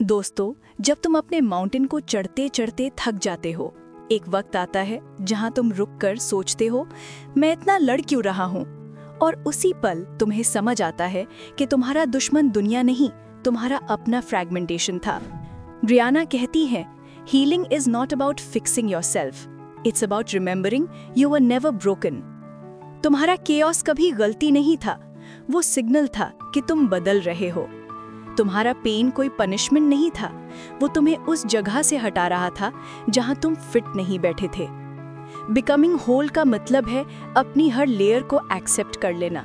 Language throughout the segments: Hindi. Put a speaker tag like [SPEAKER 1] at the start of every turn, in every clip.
[SPEAKER 1] दोस्तों, जब तुम अपने माउंटेन को चढ़ते चढ़ते थक जाते हो, एक वक्त आता है जहाँ तुम रुक कर सोचते हो, मैं इतना लड़ क्यों रहा हूँ? और उसी पल तुम्हें समझ आता है कि तुम्हारा दुश्मन दुनिया नहीं, तुम्हारा अपना फ्रैगमेंटेशन था। ब्रियाना कहती है healing is not about fixing yourself it's about remembering you were never broken तुम्हारा केओस कभी गलती नहीं था, वो सिग्नल था कि तुम बदल रहे हो। तुम्हारा पेन कोई पनिशमेंट नहीं था। वो तुम्हें उस जगह से हटा रहा था जहाँ तुम फिट नहीं बैठे थे। बिकमिंग होल का मतलब है अपनी हर लेयर को एक्सेप्ट कर लेना।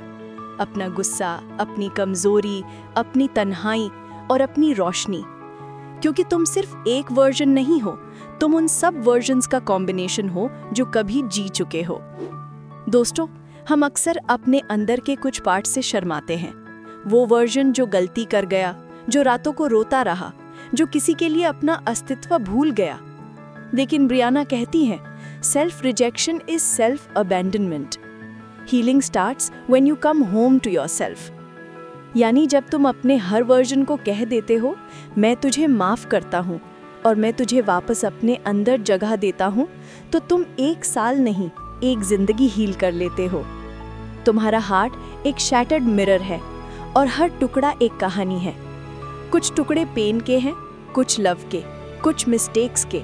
[SPEAKER 1] अपना गुस्सा, अपनी कमज़ोरी, अपनी तन्हाई और अपनी रोशनी। क्योंकि तुम सिर्फ़ एक वर्जन नहीं हो, तुम उन सब वर्जन्स का कॉम्बिनेशन हो जो कभी जी चुके हो। दोस्तों, हम अक्सर अपने अंदर के कुछ पार्ट से शर्माते हैं। वो वर्जन जो गलती कर गया जो रातों को रोता रहा, जो किसी के लिए अपना अस्तित्व भूल गया। लेकिन ब्रियाना कहती हैं self rejection is self abandonment healing starts when you come home to yourself यानी जब तुम अपने हर वर्जन को कह देते हो, मैं तुझे माफ़ करता हूँ और मैं तुझे वापस अपने अंदर जगह देता हूँ तो तुम एक साल नहीं, एक ज़िंदगी हील कर लेते हो। तुम्हारा हार्ट एक शैटर्ड मिरर है और हर टुकड़ा एक कहानी है। कुछ टुकड़े पेन के हैं, कुछ लव के, कुछ मिस्टेक्स के।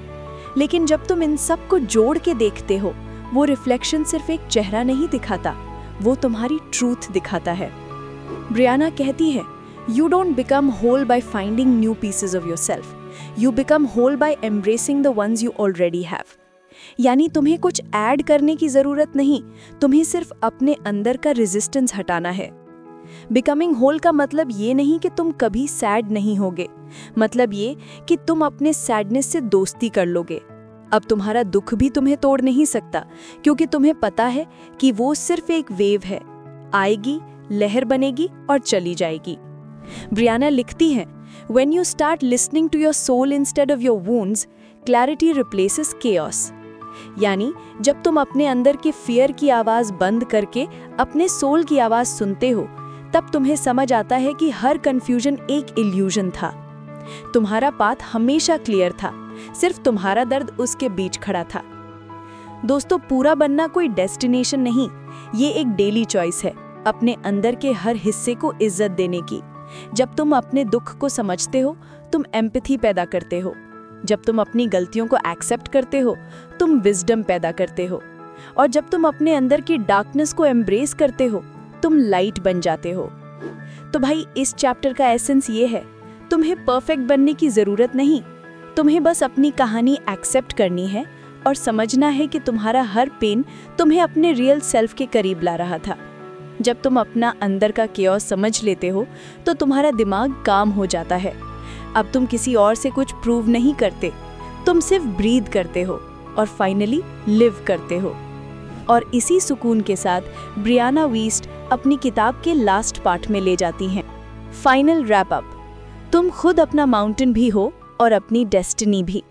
[SPEAKER 1] लेकिन जब तुम इन सबको जोड़ के देखते हो, वो रिफ्लेक्शन सिर्फ़ एक चेहरा नहीं दिखाता, वो तुम्हारी ट्रूथ दिखाता है। ब्रियाना कहती है you don't become whole by finding new pieces of yourself you become whole by embracing the ones you already have यानी तुम्हें कुछ ऐड करने की ज़रूरत नहीं, तुम्हें सिर्फ़ अपने अंदर का रेजिस्टेंस हटाना है। बिकमिंग होल का मतलब ये नहीं कि तुम कभी सैड नहीं होगे। मतलब ये कि तुम अपने सैडनेस से दोस्ती कर लोगे। अब तुम्हारा दुख भी तुम्हें तोड़ नहीं सकता, क्योंकि तुम्हें पता है कि वो सिर्फ़ एक वेव है। आएगी, लहर बनेगी और चली जाएगी। ब्रियाना लिखती हैं when you start listening to your soul instead of your wounds clarity replaces chaos यानी, जब तुम अपने अंदर के फियर की आवाज़ बंद करके अपने सोल की आवाज़ सुनते हो तब तुम्हें समझ आता है कि हर कंफ्यूजन एक इल्यूजन था। तुम्हारा पाथ हमेशा क्लियर था, सिर्फ़ तुम्हारा दर्द उसके बीच खड़ा था। दोस्तों, पूरा बनना कोई डेस्टिनेशन नहीं, ये एक डेली चॉइस है, अपने अंदर के हर हिस्से को इज़्ज़त देने की। जब तुम अपने दुख को समझते हो, तुम एम्पथी पैदा करते हो। जब तुम अपनी गलतियों को एक्सेप्ट करते हो, तुम विजडम पैदा करते हो। और जब तुम अपने अंदर की डार्कनेस को एम्ब्रेस करते हो तुम लाइट बन जाते हो। तो भाई, इस चैप्टर का एसेंस ये है, तुम्हें परफेक्ट बनने की ज़रूरत नहीं। तुम्हें बस अपनी कहानी एक्सेप्ट करनी है और समझना है कि तुम्हारा हर पेन तुम्हें अपने रियल सेल्फ के करीब ला रहा था। जब तुम अपना अंदर का केओस समझ लेते हो तो तुम्हारा दिमाग काम हो जाता है। अब तुम किसी और से कुछ प्रूव नहीं करते। तुम सिर्फ़ ब्रीद करते हो और फाइनली लिव करते हो। और इसी सुकून के साथ ब्रियाना वीस्ट अपनी किताब के लास्ट पार्ट में ले जाती हैं। फाइनल रैप अप तुम खुद अपना माउंटेन भी हो और अपनी डेस्टिनी भी।